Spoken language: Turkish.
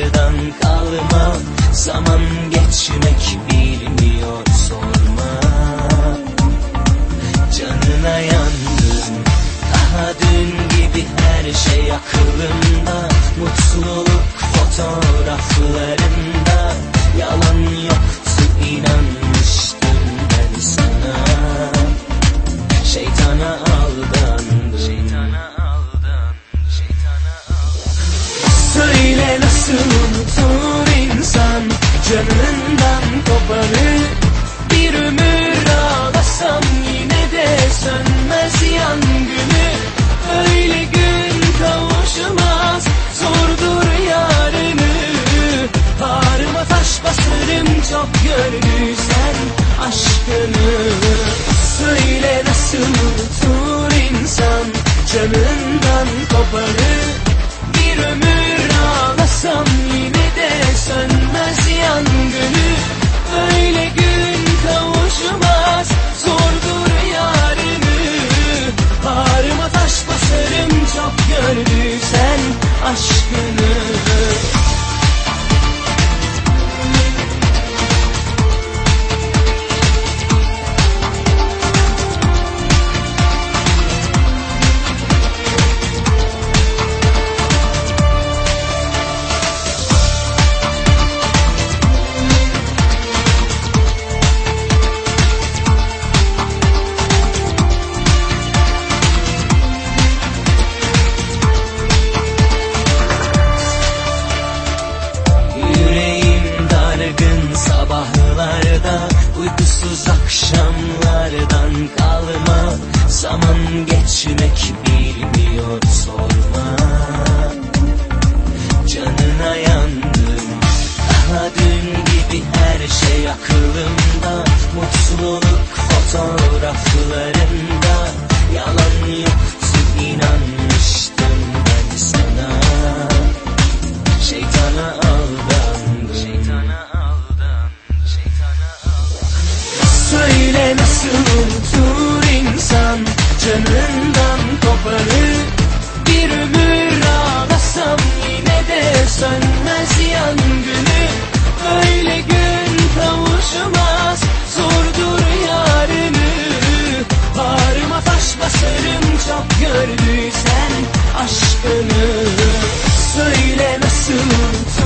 Yıllardan kalma zaman geçmek bilmiyor sorma. Canına yandım daha dün gibi her şey aklımda Mutluluk fotoğraflarında yalan yoktu inanmıştım ben sana. Şeytana aldandım. Şeytana aldandım nasıl unutur insan. Canından koparı bir ömür ağlasam Yine de sönmez yangını Öyle gün kavuşmaz zordur yarını. Bağrıma taş basarım çok gördüysen aşkını. Söyle nasıl unutur uykusu akşam. to